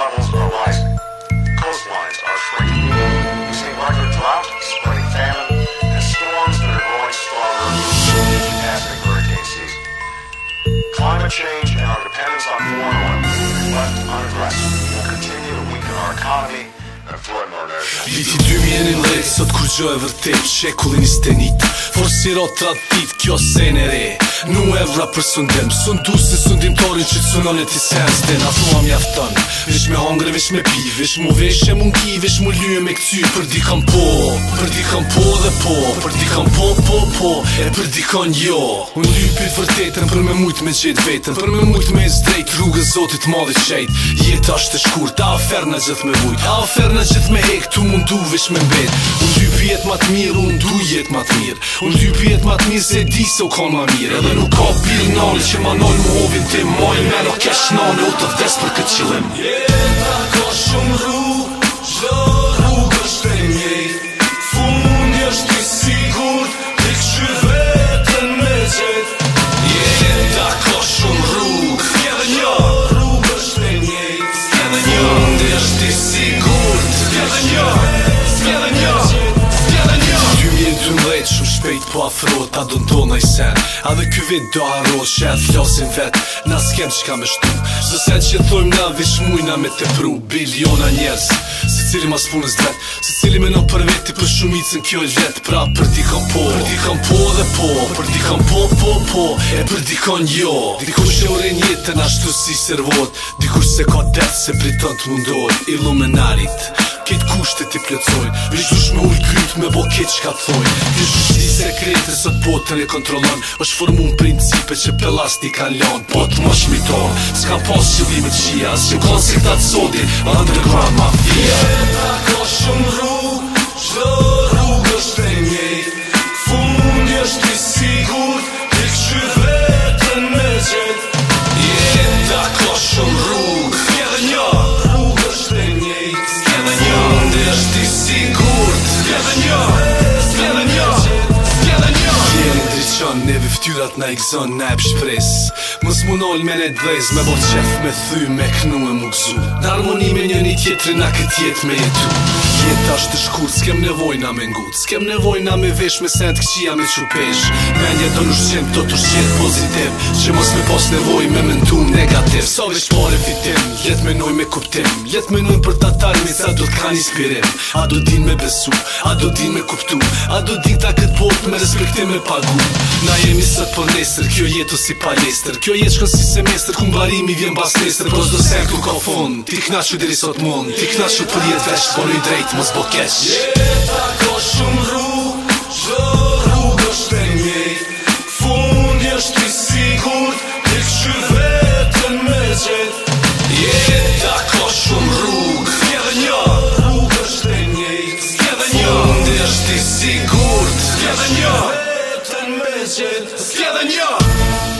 levels Coastlines are shrinking. We see larger drought, famine, and storms that are growing stronger the passing hurricane Climate change and our dependence on foreign oil, left unaddressed, will continue to weaken our economy Viti 2011, sot kur gjo e vërtet, shekulli një stenit Forë si rotrat dit, kjo se në re Në evra për sëndem, sëndu se sëndi borin që sunon e ti sens Dhe na thua mjafton Vish me hongre, vish me pi Vish mu vesh e mungi, vish mu lyu me këty Për di kam po, për di kam po dhe po Për di kam po, po, po E për di kon jo Unë lypit vërtetën për me mujt me gjithë vetën Për me mujt me zdrejt rrugë zotit madhi qejt Jeta është të shkur, ta ofer në gjithë me vujt Ta ofer në gjithë me hek, tu mundu vish me mbet Unë lyp jetë matë mirë, unë du jetë matë mirë Unë lyp jetë matë mirë se di se u kon ma mirë Edhe nuk ka pil nani që ma nani mu të ma Мое имено кеш, но не от вдес прокачилем Е, так уж умру afrohet ta dëndonaj sen A dhe kjo vit do arrohet Shet, flasin vet Na s'kem që me shtu Zë sen që e na vish mujna me të pru Biliona njerës Se cili ma s'punës dret Se cili me në për veti për shumicën kjo e vet Pra për di kam po Për di kam po dhe po Për di kam po po po E për di jo Dikur që u rinjë jetë si servot Dikur se ka tërë se pritën të mundohet Illuminarit kit kushte ti pletsoj Vish dush me ullë krytë me bo kit qka të thoj Vish dush si sekrete sot botën e kontrolon është formun principe që pe ti kan Po të shmiton, s'ka pas që vimi qia Asë që të sodi, underground mafia Shit qën Neve ftyrat na i gëzën Na e pëshpres Më s'mun me në dvez Me bo qef me thy Me knu me më gëzu Në harmonime një një tjetëri Na këtë jetë me jetu Jetë ashtë të shkurt S'kem nevoj na me ngut S'kem nevoj na me vesh Me sent, këqia me qupesh Me një të në shqen Të të shqen pozitiv Që mos me pos nevoj Me mentu negativ Sa veç pare fitim Jetë me noj me kuptim Jetë me noj për ta tarmi Sa do t'ka një spirim A do din me besu A do din me kuptu A do din këtë pot Me respektim e pagu Na jemi sot për po nesër, kjo jetu si palestër Kjo jetë shkën si semestër, ku barimi vjen bas nesër Po zdo sen ku ka fond, ti kna që diri sot mund Ti kna që për jetë vesh, po në drejt mos bo kesh Jeta ka shumë rru, që rrugë është për njej Fundi është i sigur, t'i që vetën me gjith Jeta ka shumë rrugë, zgjë dhe një Rrugë është për njej, zgjë dhe një Fundi është i sigur, zgjë dhe një shit, s'ke një